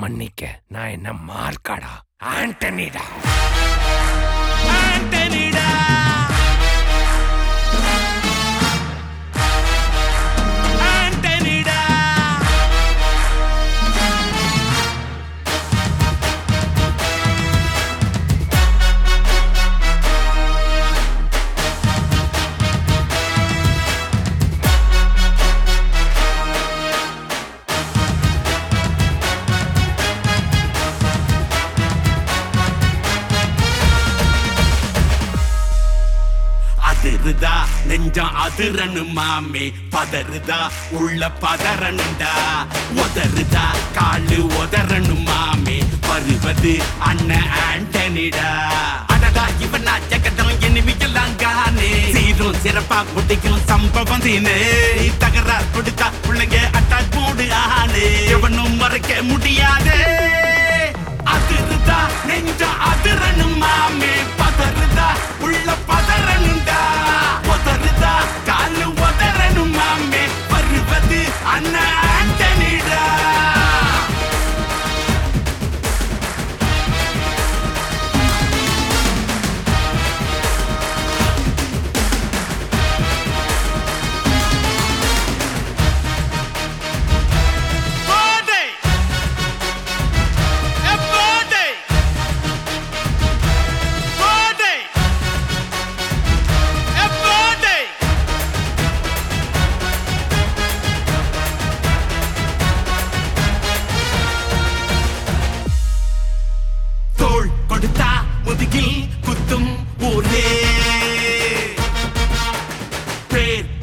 மன்னிக்க நான் என்ன மார்க்காடா? ஆண்டனிடா. ஆண்டனிடா. அதிருதா நெஞ்சம் அதிரனு மாமே பதறுதா? உள்ள பதறனுண்டா? உதறுதா? காலு உதறனு மாமே வருவது அண்ணன் ஆண்டனிடா. அடடா இவன் ஜெகதம் எனிமிக்கலாம் காணே. சீரும் சிறப்பா குடிக்கும் சம்பவம் தீனே. தகராறு கொடுத்தா பிள்ளைங்க அட்டாக் போடு ஆனே. எவனும் மறைக்க முடியாதே. அதிருதா நெஞ்சம் அதிரனு மாமே பதறுதா? உள்ள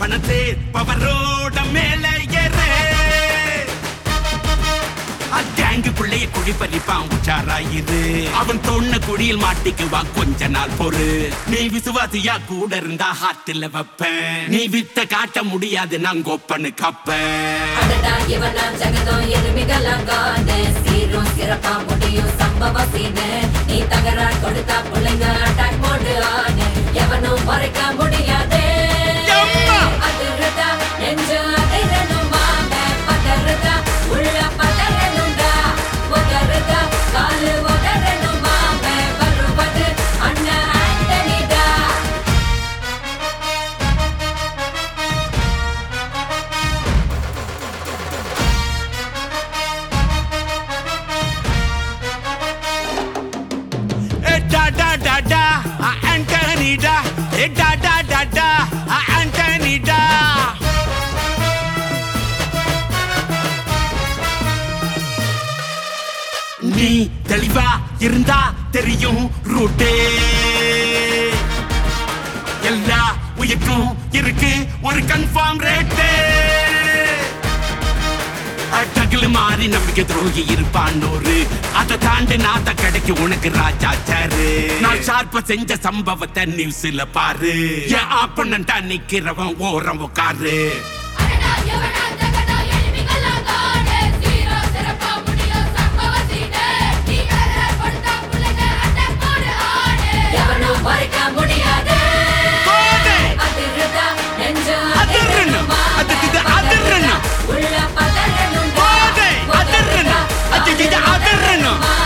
பணத்தே பவரோட மேல ஏறே. கேங்கு பிள்ளைய குழி பறிப்பான் இது அவன் தொன்ன குடியில் மாட்டிக்குவான் கொஞ்ச நாள் பொறு. நீ விசுவாசியா கூட இருந்தா ஹார்ட்ல வைப்பேன். நீ வித்த காட்ட முடியாது நான் கோப்பனு. கப்பேன் முடியும் சம்பவ நீ தகராறு கொடுத்தா பிள்ளைங்க அட்டாக் எவனும் மறைக்க முடியும் நீ தெளிவா இருந்தா தெரியும் ரூட்டே எல்லா உயிருக்கும் இருக்கு ஒரு கன்ஃபார்ம் ரேட்டே டகுல மாறி நம்பிக்கை துரோகி இருப்பான் ஒரு அதை தாண்டி நாத்த கிடைக்கு உனக்கு ராஜா சாரு நான் ஷார்ப்பா செஞ்ச சம்பவத்தை நியூஸ்ல பாரு. என் ஆப்பனண்டா நிக்கிறவன் ஓரம் உட்காரு terreno.